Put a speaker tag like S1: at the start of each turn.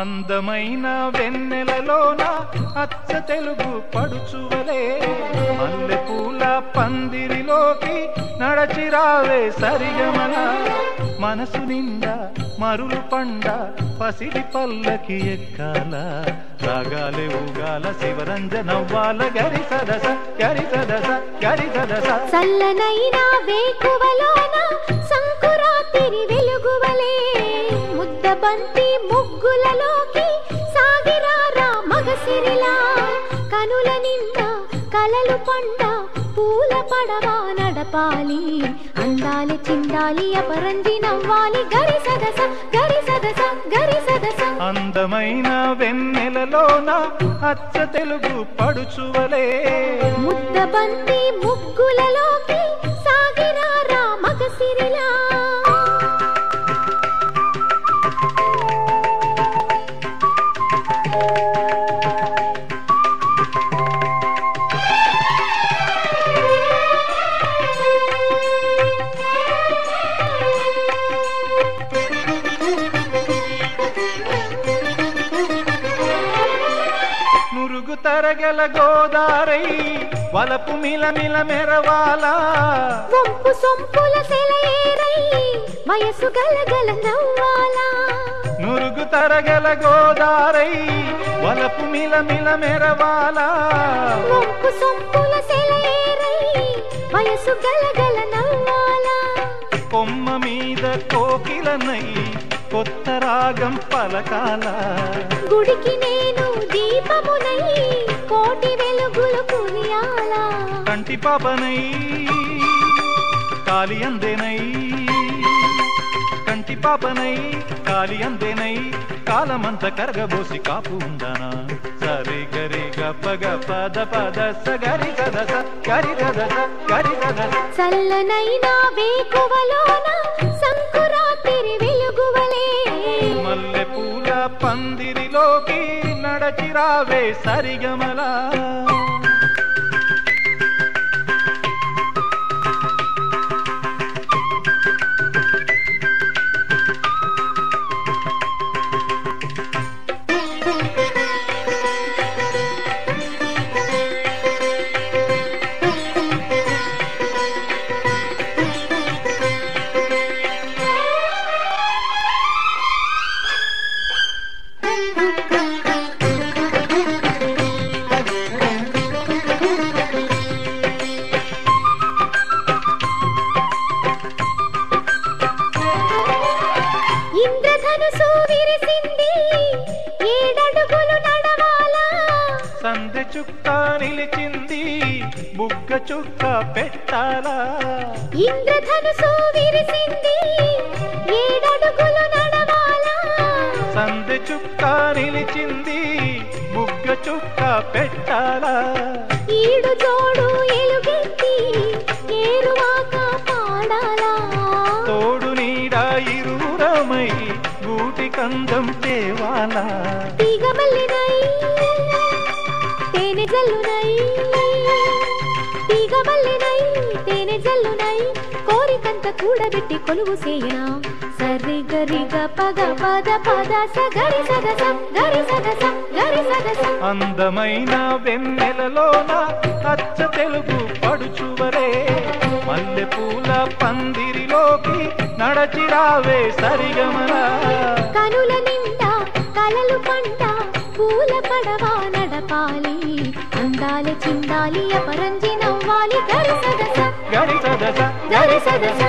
S1: అందమైన వెన్నెలలోన అచ్చ తెలుగు పడుచువలే. మల్లెపూల పందిరిలోకి నడచిరావే సరిగమన. మనసు నిండా మరులు పండ పసిడి పల్లకి ఎక్కాల. రాగాలే ఊగాల శివరంజనవ్వాల గరి సదస గరి సదస గరి సదస.
S2: చల్లనైన వేకువలోన సంకురాతిరి వెలుగువలే. ముద్ద బంతి మగసిరిలా కనుల నిండా కలలు పండ పూల పడవా నడపాలి. అందాలి చిందాలి అపరంజి నవ్వాలి. గరి సదస గరి సదస గరి సదస.
S1: అందమైన వెన్నెలలోన అచ్చ తెలుగు పడుచువలే.
S2: ముద్దబంతి ముగ్గులలోకి సాగిరారా మగసిరిలా
S1: నురుగు తరగల గోదారై వలపు మిల మిల మెరవాలా.
S2: వంపు సొంపుల సెలయేరై వయసు గలగల నవ్వాలా.
S1: నురుగు తరగల గోదారై వలపు మిల మిల మెరవాలా.
S2: వంపు సొంపుల సెలయేరై వయసు గలగల నవ్వాలా.
S1: కొమ్మ మీద కోకిలనై కొత్త రాగం పలకాల.
S2: గుడికి నేను దీపమునై
S1: పాపనై కాలి అందేనై. కంటి పాపనై కాలి అందేనై కాలమంత కరగబోసి కాపు ఉందనా. సరి గరి గప్ప గప్ప ద పద స గరి సదస గరి సదస గరి సదస
S2: చల్లనైన వేకువలోన సంకురాతిరి వెలుగువలే.
S1: మల్లె పూల పందిరిలోకి నడచిరావే సరిగమలా. సందె చుక్క నిలిచింది బుగ్గ చుక్క పెట్టాలా?
S2: ఇంద్రధనుసు విరిసింది ఏడడుగులు నడవాలా?
S1: సందె చుక్క నిలిచింది బుగ్గ చుక్క పెట్టాలా?
S2: ఈడు జోడు ఎలుగెత్తి ఏరువాక పాడాలా
S1: తోడు నీడ ఇరువురమై గూటి కందం తేవాలా?
S2: కూడబెట్టి కొలువు సేయనా సరి గరి గ పగ పద పద స గరి సదస గరి సదస గరి సదస
S1: అందమైన వెన్నెలలోన అచ్చ తెలుగు పడుచువరే. మల్లె పూల పందిరిలోకి నడచిరావే సరిగమన.
S2: కనుల నిండా కలలు పంట పూల పడవ నడపాలి. అందాలి చిందాలి అపరంజి నవ్వాలి గరి సదస
S1: గరి సదస
S2: గరి సదస